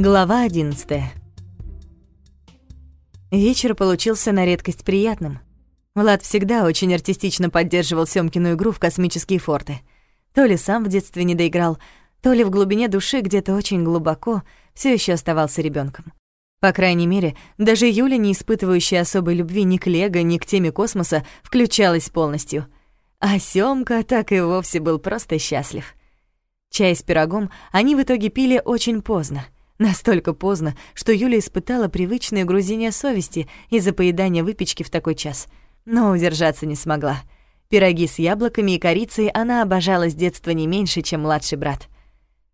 Глава 11 Вечер получился на редкость приятным. Влад всегда очень артистично поддерживал Сёмкину игру в космические форты. То ли сам в детстве не доиграл, то ли в глубине души где-то очень глубоко все еще оставался ребенком. По крайней мере, даже Юля, не испытывающая особой любви ни к Лего, ни к теме космоса, включалась полностью. А Сёмка так и вовсе был просто счастлив. Чай с пирогом они в итоге пили очень поздно — Настолько поздно, что Юля испытала привычное грузение совести из-за поедания выпечки в такой час. Но удержаться не смогла. Пироги с яблоками и корицей она обожала с детства не меньше, чем младший брат.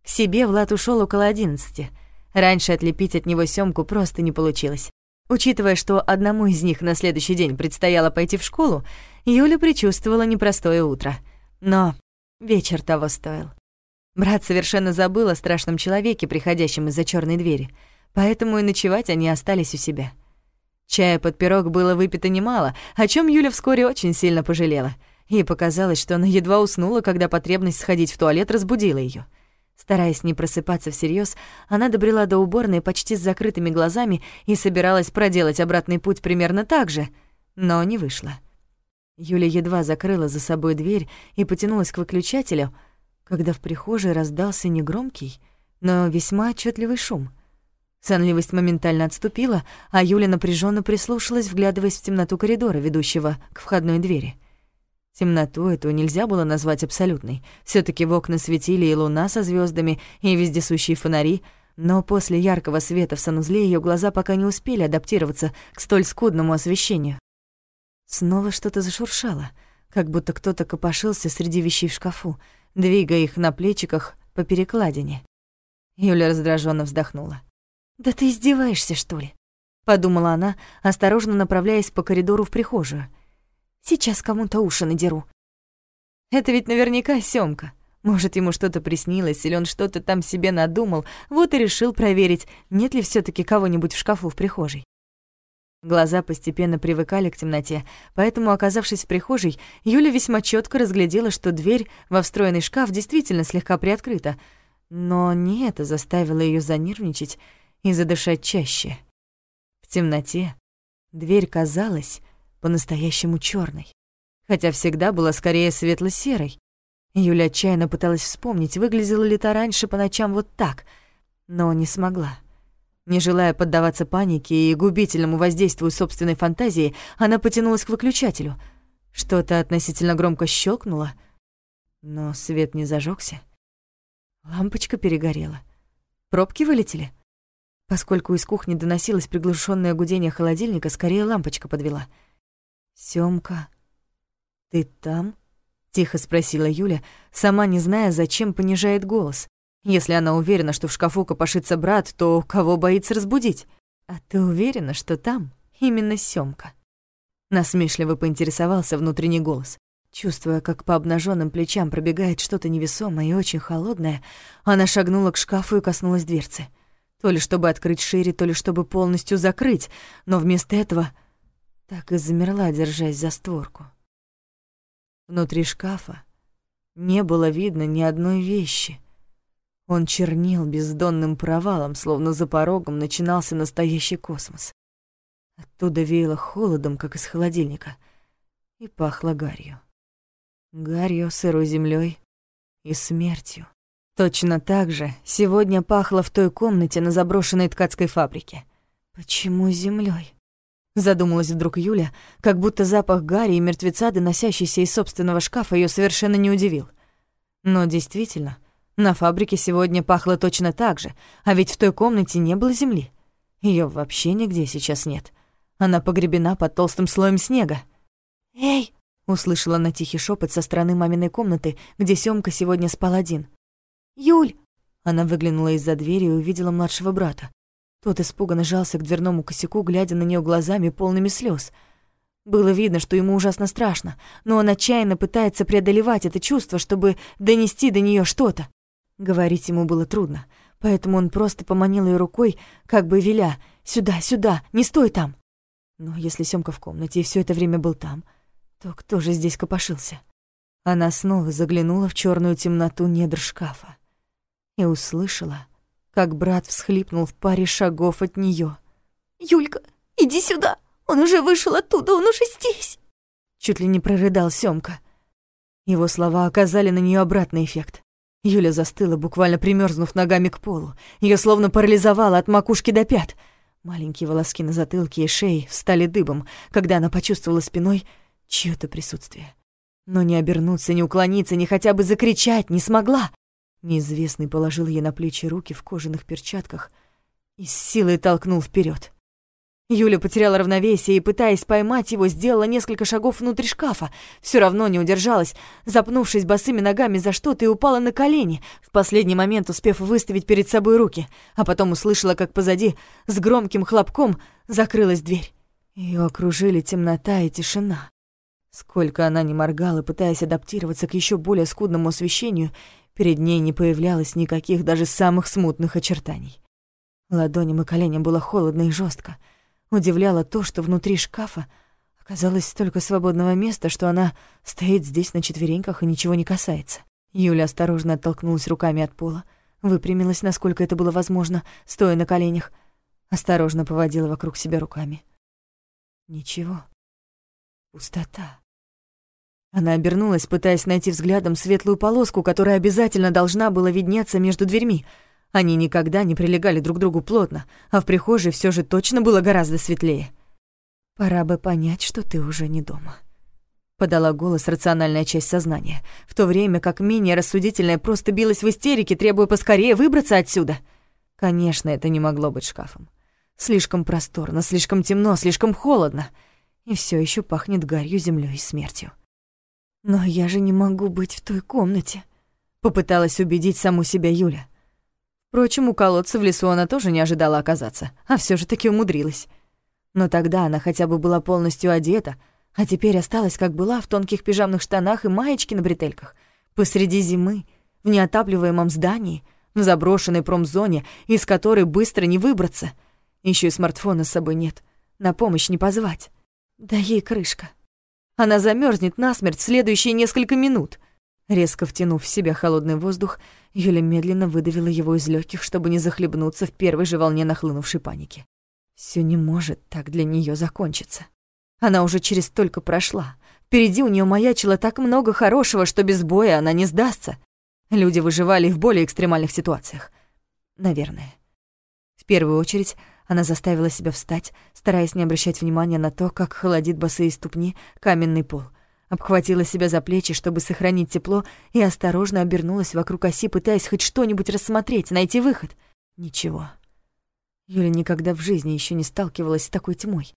К себе Влад ушел около одиннадцати. Раньше отлепить от него Сёмку просто не получилось. Учитывая, что одному из них на следующий день предстояло пойти в школу, Юля предчувствовала непростое утро. Но вечер того стоил. Брат совершенно забыл о страшном человеке, приходящем из-за черной двери, поэтому и ночевать они остались у себя. Чая под пирог было выпито немало, о чем Юля вскоре очень сильно пожалела. Ей показалось, что она едва уснула, когда потребность сходить в туалет разбудила ее. Стараясь не просыпаться всерьез, она добрела до уборной почти с закрытыми глазами и собиралась проделать обратный путь примерно так же, но не вышло. Юля едва закрыла за собой дверь и потянулась к выключателю — когда в прихожей раздался негромкий, но весьма отчетливый шум. Сонливость моментально отступила, а Юля напряженно прислушалась, вглядываясь в темноту коридора, ведущего к входной двери. Темноту эту нельзя было назвать абсолютной. все таки в окна светили и луна со звездами, и вездесущие фонари, но после яркого света в санузле ее глаза пока не успели адаптироваться к столь скудному освещению. Снова что-то зашуршало, как будто кто-то копошился среди вещей в шкафу, двигая их на плечиках по перекладине. Юля раздраженно вздохнула. «Да ты издеваешься, что ли?» — подумала она, осторожно направляясь по коридору в прихожую. «Сейчас кому-то уши надеру». Это ведь наверняка Сёмка. Может, ему что-то приснилось, или он что-то там себе надумал, вот и решил проверить, нет ли все таки кого-нибудь в шкафу в прихожей. Глаза постепенно привыкали к темноте, поэтому, оказавшись в прихожей, Юля весьма четко разглядела, что дверь во встроенный шкаф действительно слегка приоткрыта. Но не это заставило ее занервничать и задышать чаще. В темноте дверь казалась по-настоящему черной, хотя всегда была скорее светло-серой. Юля отчаянно пыталась вспомнить, выглядела ли та раньше по ночам вот так, но не смогла. Не желая поддаваться панике и губительному воздействию собственной фантазии, она потянулась к выключателю. Что-то относительно громко щелкнуло, но свет не зажегся. Лампочка перегорела. Пробки вылетели. Поскольку из кухни доносилось приглушенное гудение холодильника, скорее лампочка подвела. «Сёмка, ты там?» — тихо спросила Юля, сама не зная, зачем понижает голос. Если она уверена, что в шкафу копошится брат, то кого боится разбудить? А ты уверена, что там именно Сёмка? Насмешливо поинтересовался внутренний голос. Чувствуя, как по обнаженным плечам пробегает что-то невесомое и очень холодное, она шагнула к шкафу и коснулась дверцы. То ли чтобы открыть шире, то ли чтобы полностью закрыть, но вместо этого так и замерла, держась за створку. Внутри шкафа не было видно ни одной вещи. Он чернел бездонным провалом, словно за порогом начинался настоящий космос. Оттуда веяло холодом, как из холодильника, и пахло гарью. Гарью, сырой землей и смертью. Точно так же сегодня пахло в той комнате на заброшенной ткацкой фабрике. Почему землей? Задумалась вдруг Юля, как будто запах гари и мертвеца, доносящийся из собственного шкафа, ее совершенно не удивил. Но действительно, на фабрике сегодня пахло точно так же, а ведь в той комнате не было земли. Ее вообще нигде сейчас нет. Она погребена под толстым слоем снега. «Эй!» — услышала она тихий шепот со стороны маминой комнаты, где Сёмка сегодня спал один. «Юль!» Она выглянула из-за двери и увидела младшего брата. Тот испуганно жался к дверному косяку, глядя на нее глазами, полными слез. Было видно, что ему ужасно страшно, но он отчаянно пытается преодолевать это чувство, чтобы донести до нее что-то. Говорить ему было трудно, поэтому он просто поманил ее рукой, как бы веля «Сюда, сюда, не стой там!» Но если Сёмка в комнате и все это время был там, то кто же здесь копошился? Она снова заглянула в черную темноту недр шкафа и услышала, как брат всхлипнул в паре шагов от неё. «Юлька, иди сюда! Он уже вышел оттуда, он уже здесь!» Чуть ли не прорыдал Сёмка. Его слова оказали на неё обратный эффект. Юля застыла, буквально примерзнув ногами к полу. Ее словно парализовало от макушки до пят. Маленькие волоски на затылке и шее встали дыбом, когда она почувствовала спиной чьё-то присутствие. Но не обернуться, не уклониться, не хотя бы закричать не смогла. Неизвестный положил ей на плечи руки в кожаных перчатках и с силой толкнул вперед. Юля потеряла равновесие и, пытаясь поймать его, сделала несколько шагов внутрь шкафа. Все равно не удержалась, запнувшись босыми ногами за что-то и упала на колени, в последний момент успев выставить перед собой руки, а потом услышала, как позади с громким хлопком закрылась дверь. Ее окружили темнота и тишина. Сколько она ни моргала, пытаясь адаптироваться к еще более скудному освещению, перед ней не появлялось никаких даже самых смутных очертаний. Ладоням и коленям было холодно и жестко. Удивляло то, что внутри шкафа оказалось столько свободного места, что она стоит здесь на четвереньках и ничего не касается. Юля осторожно оттолкнулась руками от пола, выпрямилась, насколько это было возможно, стоя на коленях, осторожно поводила вокруг себя руками. Ничего. Пустота. Она обернулась, пытаясь найти взглядом светлую полоску, которая обязательно должна была виднеться между дверьми — они никогда не прилегали друг к другу плотно, а в прихожей все же точно было гораздо светлее. «Пора бы понять, что ты уже не дома», — подала голос рациональная часть сознания, в то время как менее рассудительная просто билась в истерике, требуя поскорее выбраться отсюда. Конечно, это не могло быть шкафом. Слишком просторно, слишком темно, слишком холодно. И все еще пахнет гарью, землей и смертью. «Но я же не могу быть в той комнате», — попыталась убедить саму себя Юля. Впрочем, у колодца в лесу она тоже не ожидала оказаться, а все же таки умудрилась. Но тогда она хотя бы была полностью одета, а теперь осталась как была в тонких пижамных штанах и маечке на бретельках, посреди зимы, в неотапливаемом здании, в заброшенной промзоне, из которой быстро не выбраться. Еще и смартфона с собой нет, на помощь не позвать. Да ей крышка. Она замерзнет насмерть в следующие несколько минут. Резко втянув в себя холодный воздух, Юля медленно выдавила его из легких, чтобы не захлебнуться в первой же волне нахлынувшей паники. Все не может так для нее закончиться. Она уже через столько прошла. Впереди у нее маячило так много хорошего, что без боя она не сдастся. Люди выживали в более экстремальных ситуациях. Наверное. В первую очередь она заставила себя встать, стараясь не обращать внимания на то, как холодит босые ступни каменный пол — обхватила себя за плечи, чтобы сохранить тепло, и осторожно обернулась вокруг оси, пытаясь хоть что-нибудь рассмотреть, найти выход. Ничего. Юля никогда в жизни еще не сталкивалась с такой тьмой.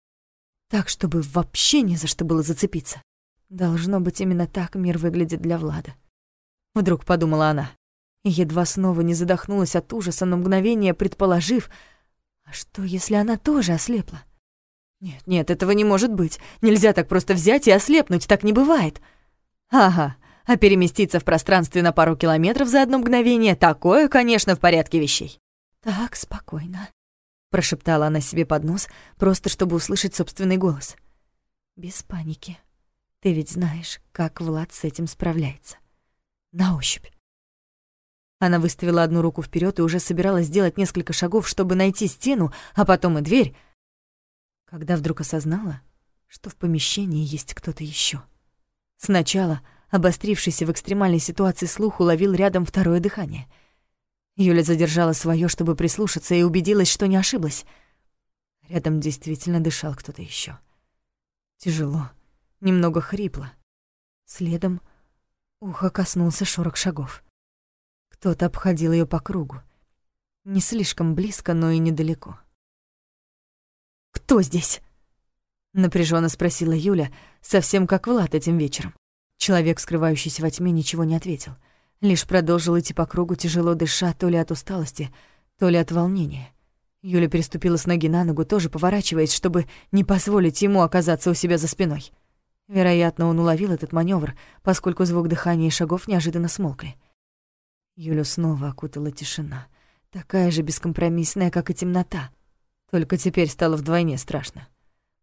Так, чтобы вообще не за что было зацепиться. Должно быть, именно так мир выглядит для Влада. Вдруг подумала она. И едва снова не задохнулась от ужаса на мгновение, предположив, а что, если она тоже ослепла? Нет, нет, этого не может быть. Нельзя так просто взять и ослепнуть, так не бывает. Ага, а переместиться в пространстве на пару километров за одно мгновение, такое, конечно, в порядке вещей. Так, спокойно, прошептала она себе под нос, просто чтобы услышать собственный голос. Без паники. Ты ведь знаешь, как Влад с этим справляется. На ощупь. Она выставила одну руку вперед и уже собиралась сделать несколько шагов, чтобы найти стену, а потом и дверь, когда вдруг осознала, что в помещении есть кто-то еще. Сначала обострившийся в экстремальной ситуации слух уловил рядом второе дыхание. Юля задержала свое, чтобы прислушаться, и убедилась, что не ошиблась. Рядом действительно дышал кто-то еще. Тяжело, немного хрипло. Следом ухо коснулся шорох шагов. Кто-то обходил ее по кругу. Не слишком близко, но и недалеко. «Кто здесь?» Напряженно спросила Юля, совсем как Влад этим вечером. Человек, скрывающийся во тьме, ничего не ответил. Лишь продолжил идти по кругу, тяжело дыша, то ли от усталости, то ли от волнения. Юля переступила с ноги на ногу, тоже поворачиваясь, чтобы не позволить ему оказаться у себя за спиной. Вероятно, он уловил этот маневр, поскольку звук дыхания и шагов неожиданно смолкли. Юлю снова окутала тишина, такая же бескомпромиссная, как и темнота. Только теперь стало вдвойне страшно,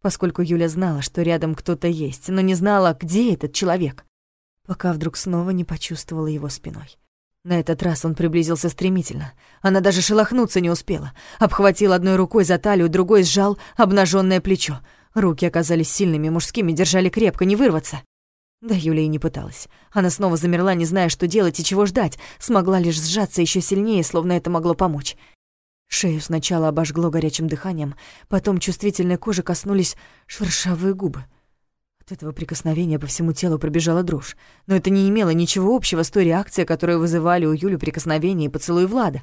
поскольку Юля знала, что рядом кто-то есть, но не знала, где этот человек, пока вдруг снова не почувствовала его спиной. На этот раз он приблизился стремительно. Она даже шелохнуться не успела. Обхватил одной рукой за талию, другой сжал обнаженное плечо. Руки оказались сильными, мужскими, держали крепко, не вырваться. Да Юля и не пыталась. Она снова замерла, не зная, что делать и чего ждать. Смогла лишь сжаться еще сильнее, словно это могло помочь. Шею сначала обожгло горячим дыханием, потом чувствительной кожи коснулись шершавые губы. От этого прикосновения по всему телу пробежала дрожь, но это не имело ничего общего с той реакцией, которую вызывали у Юли прикосновения и поцелуй Влада.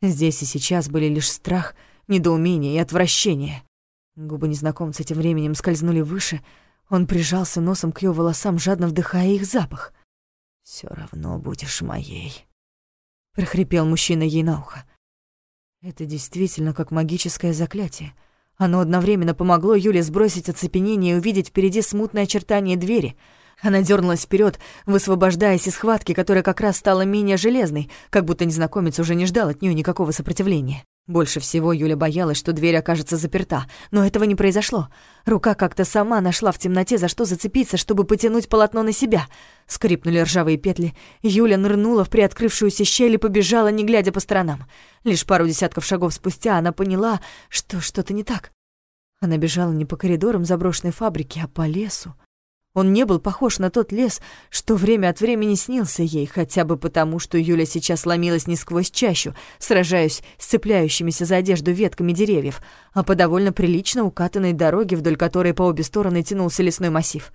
Здесь и сейчас были лишь страх, недоумение и отвращение. Губы незнакомца тем временем скользнули выше, он прижался носом к ее волосам, жадно вдыхая их запах. Все равно будешь моей», — прохрипел мужчина ей на ухо. Это действительно как магическое заклятие — оно одновременно помогло Юле сбросить оцепенение и увидеть впереди смутное очертание двери. Она дернулась вперед, высвобождаясь из схватки, которая как раз стала менее железной, как будто незнакомец уже не ждал от нее никакого сопротивления. Больше всего Юля боялась, что дверь окажется заперта, но этого не произошло. Рука как-то сама нашла в темноте, за что зацепиться, чтобы потянуть полотно на себя. Скрипнули ржавые петли. Юля нырнула в приоткрывшуюся щель и побежала, не глядя по сторонам. Лишь пару десятков шагов спустя она поняла, что что-то не так. Она бежала не по коридорам заброшенной фабрики, а по лесу. Он не был похож на тот лес, что время от времени снился ей, хотя бы потому, что Юля сейчас ломилась не сквозь чащу, сражаясь с цепляющимися за одежду ветками деревьев, а по довольно прилично укатанной дороге, вдоль которой по обе стороны тянулся лесной массив.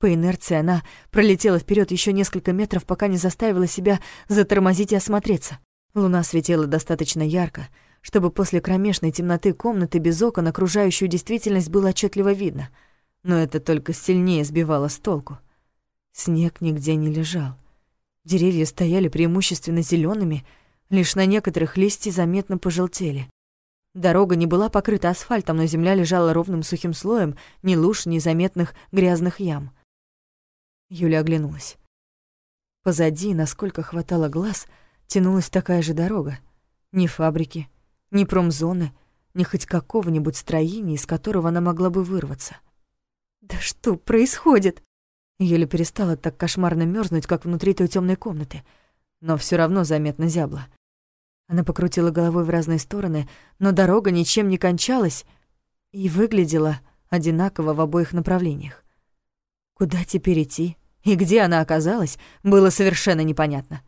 По инерции она пролетела вперед еще несколько метров, пока не заставила себя затормозить и осмотреться. Луна светила достаточно ярко, чтобы после кромешной темноты комнаты без окон окружающую действительность было отчетливо видно — но это только сильнее сбивало с толку. Снег нигде не лежал. Деревья стояли преимущественно зелеными, лишь на некоторых листья заметно пожелтели. Дорога не была покрыта асфальтом, но земля лежала ровным сухим слоем, ни луж, ни заметных грязных ям. Юля оглянулась. Позади, насколько хватало глаз, тянулась такая же дорога. Ни фабрики, ни промзоны, ни хоть какого-нибудь строения, из которого она могла бы вырваться. Да что происходит? Еле перестала так кошмарно мерзнуть, как внутри той темной комнаты, но все равно заметно зябла. Она покрутила головой в разные стороны, но дорога ничем не кончалась и выглядела одинаково в обоих направлениях. Куда теперь идти и где она оказалась, было совершенно непонятно.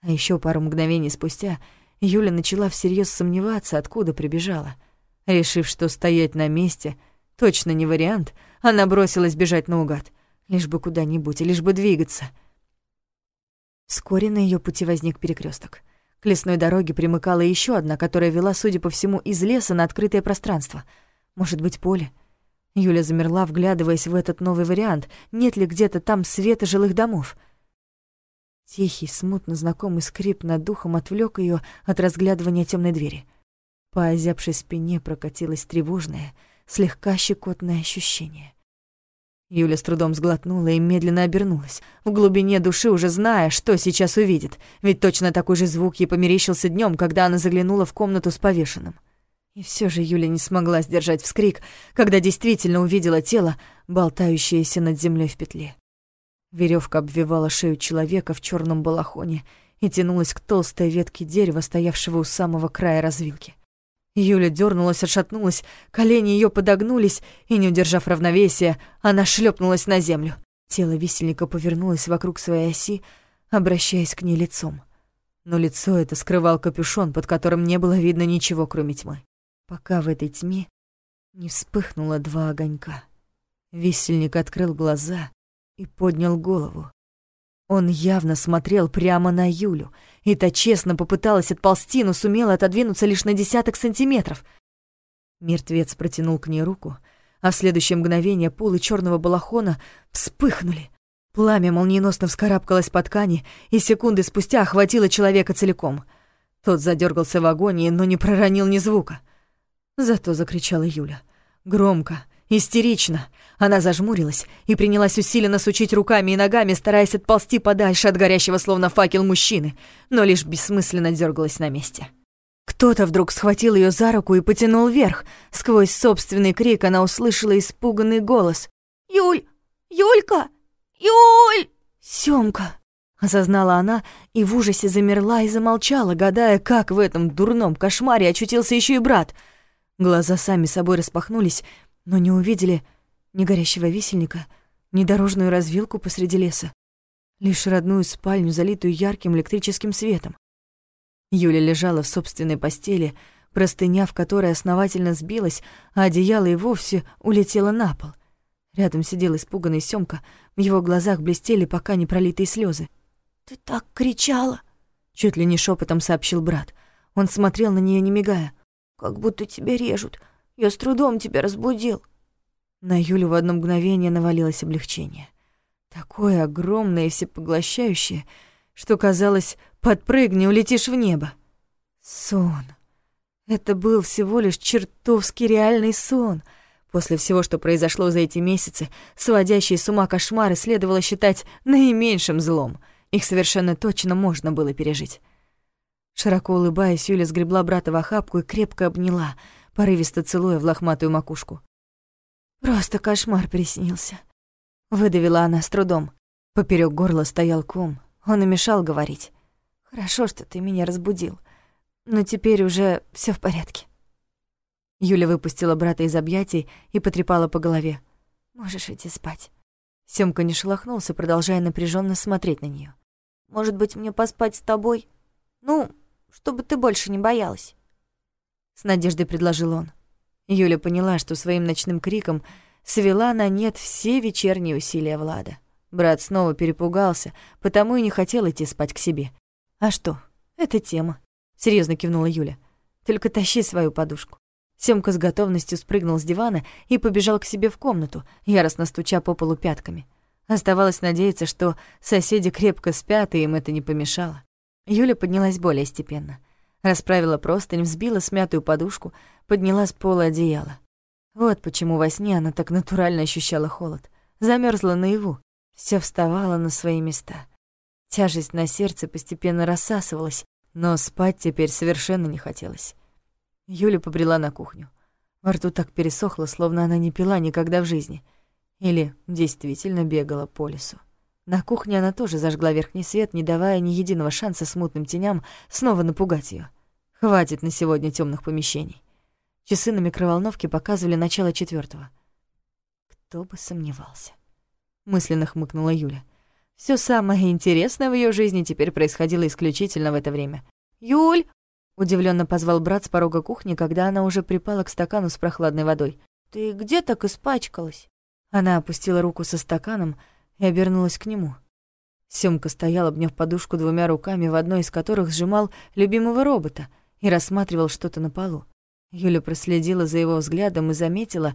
А еще пару мгновений спустя Юля начала всерьез сомневаться, откуда прибежала. Решив, что стоять на месте точно не вариант — она бросилась бежать наугад. Лишь бы куда-нибудь, лишь бы двигаться. Вскоре на ее пути возник перекресток. К лесной дороге примыкала еще одна, которая вела, судя по всему, из леса на открытое пространство. Может быть, поле? Юля замерла, вглядываясь в этот новый вариант. Нет ли где-то там света жилых домов? Тихий, смутно знакомый скрип над духом отвлек ее от разглядывания темной двери. По озябшей спине прокатилась тревожная, слегка щекотное ощущение. Юля с трудом сглотнула и медленно обернулась, в глубине души уже зная, что сейчас увидит, ведь точно такой же звук ей померещился днем, когда она заглянула в комнату с повешенным. И все же Юля не смогла сдержать вскрик, когда действительно увидела тело, болтающееся над землей в петле. Веревка обвивала шею человека в черном балахоне и тянулась к толстой ветке дерева, стоявшего у самого края развилки. Юля дернулась, отшатнулась, колени ее подогнулись, и, не удержав равновесия, она шлепнулась на землю. Тело висельника повернулось вокруг своей оси, обращаясь к ней лицом. Но лицо это скрывал капюшон, под которым не было видно ничего, кроме тьмы. Пока в этой тьме не вспыхнуло два огонька. Висельник открыл глаза и поднял голову. Он явно смотрел прямо на Юлю, и та честно попыталась отползти, но сумела отодвинуться лишь на десяток сантиметров. Мертвец протянул к ней руку, а в следующее мгновение полы черного балахона вспыхнули. Пламя молниеносно вскарабкалось по ткани, и секунды спустя охватило человека целиком. Тот задергался в агонии, но не проронил ни звука. Зато закричала Юля. Громко, истерично, она зажмурилась и принялась усиленно сучить руками и ногами, стараясь отползти подальше от горящего словно факел мужчины, но лишь бессмысленно дергалась на месте. Кто-то вдруг схватил ее за руку и потянул вверх. Сквозь собственный крик она услышала испуганный голос. «Юль! Юлька! Юль!» «Сёмка!» Осознала она и в ужасе замерла и замолчала, гадая, как в этом дурном кошмаре очутился еще и брат. Глаза сами собой распахнулись, но не увидели ни горящего висельника, ни дорожную развилку посреди леса, лишь родную спальню, залитую ярким электрическим светом. Юля лежала в собственной постели, простыня в которой основательно сбилась, а одеяло и вовсе улетело на пол. Рядом сидел испуганный Сёмка, в его глазах блестели пока не пролитые слезы. «Ты так кричала!» — чуть ли не шепотом сообщил брат. Он смотрел на нее не мигая. «Как будто тебя режут. Я с трудом тебя разбудил». На Юлю в одно мгновение навалилось облегчение. Такое огромное и всепоглощающее, что казалось, подпрыгни, улетишь в небо. Сон. Это был всего лишь чертовски реальный сон. После всего, что произошло за эти месяцы, сводящие с ума кошмары следовало считать наименьшим злом. Их совершенно точно можно было пережить. Широко улыбаясь, Юля сгребла брата в охапку и крепко обняла, порывисто целуя в лохматую макушку. «Просто кошмар приснился», — выдавила она с трудом. Поперёк горла стоял ком, он и мешал говорить. «Хорошо, что ты меня разбудил, но теперь уже всё в порядке». Юля выпустила брата из объятий и потрепала по голове. «Можешь идти спать». Сёмка не шелохнулся, продолжая напряженно смотреть на неё. «Может быть, мне поспать с тобой? Ну, чтобы ты больше не боялась». С надеждой предложил он. Юля поняла, что своим ночным криком свела на нет все вечерние усилия Влада. Брат снова перепугался, потому и не хотел идти спать к себе. «А что? Это тема», — серьезно кивнула Юля. «Только тащи свою подушку». Сёмка с готовностью спрыгнул с дивана и побежал к себе в комнату, яростно стуча по полу пятками. Оставалось надеяться, что соседи крепко спят, и им это не помешало. Юля поднялась более степенно. Расправила простынь, взбила смятую подушку, подняла с пола одеяло. Вот почему во сне она так натурально ощущала холод. Замерзла наяву. Всё вставало на свои места. Тяжесть на сердце постепенно рассасывалась, но спать теперь совершенно не хотелось. Юля побрела на кухню. Во рту так пересохло, словно она не пила никогда в жизни. Или действительно бегала по лесу. На кухне она тоже зажгла верхний свет, не давая ни единого шанса смутным теням снова напугать ее. Хватит на сегодня темных помещений. Часы на микроволновке показывали начало четвертого. Кто бы сомневался. Мысленно хмыкнула Юля. Все самое интересное в ее жизни теперь происходило исключительно в это время. «Юль!» — удивленно позвал брат с порога кухни, когда она уже припала к стакану с прохладной водой. «Ты где так испачкалась?» Она опустила руку со стаканом, и обернулась к нему. Сёмка стоял, обняв подушку двумя руками, в одной из которых сжимал любимого робота и рассматривал что-то на полу. Юля проследила за его взглядом и заметила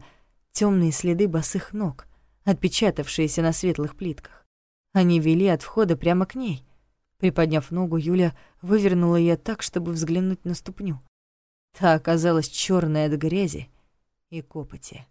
темные следы босых ног, отпечатавшиеся на светлых плитках. Они вели от входа прямо к ней. Приподняв ногу, Юля вывернула ее так, чтобы взглянуть на ступню. Та оказалась черная от грязи и копоти.